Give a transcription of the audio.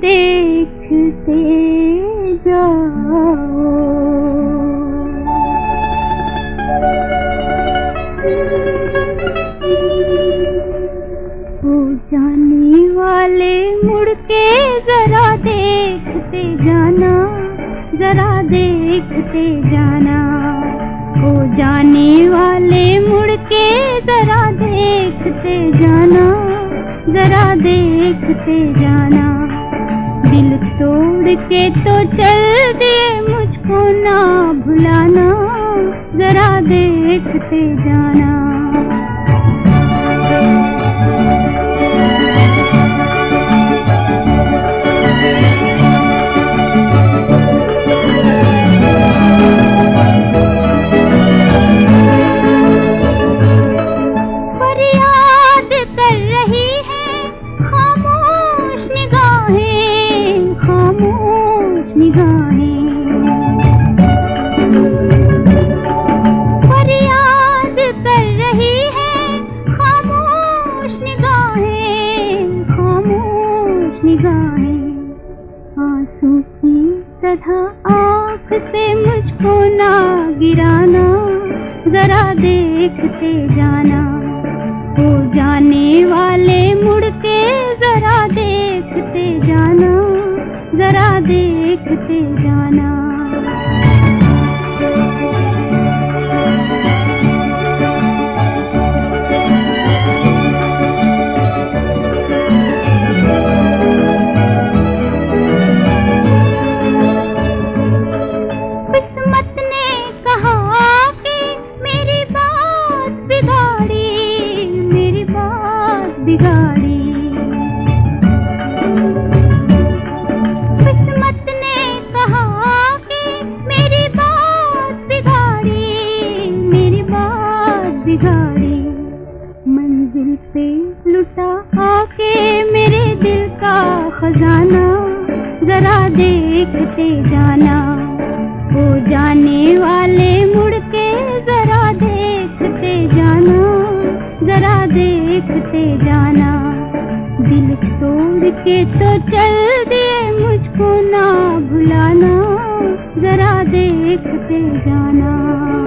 देखते जाओ। जाने वाले जरा देखते जाना जरा देखते जाना। ओ जाने वाले देखते जाना। दिल तोड़ के तो चल दे मुझको ना भुलाना। जरा देखते जाना। आँसू की तरह आँख से मुझको ना गिराना, जरा देखते जाना। हो जाने वाले मुड़के जरा देखते जाना, जरा देखते जाना। मंजिल पे लुटा आके मेरे दिल का खजाना। जरा देखते जाना। वो जाने वाले मुड़ के जरा देखते जाना। जरा देखते जाना। दिल तोड़ के तो चल दिए मुझको ना भुलाना। जरा देखते जाना।